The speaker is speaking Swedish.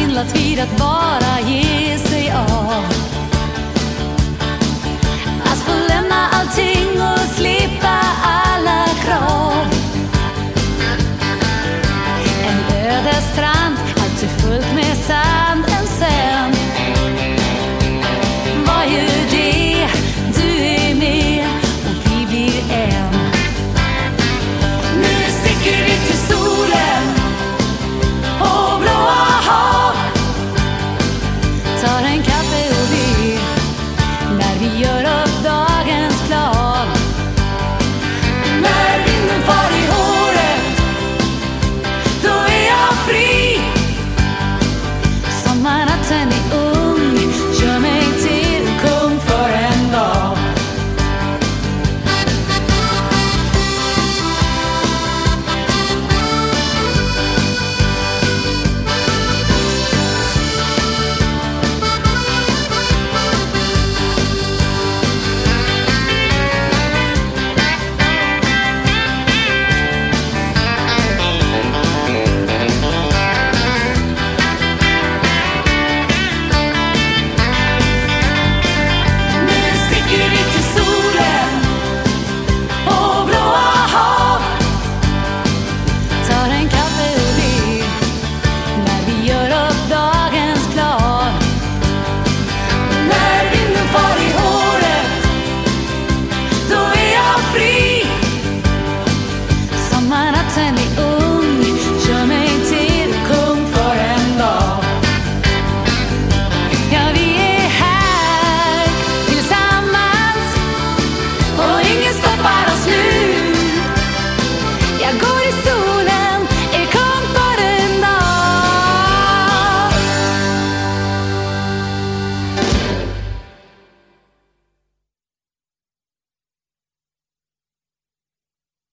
stillat vid att bara ge sig av.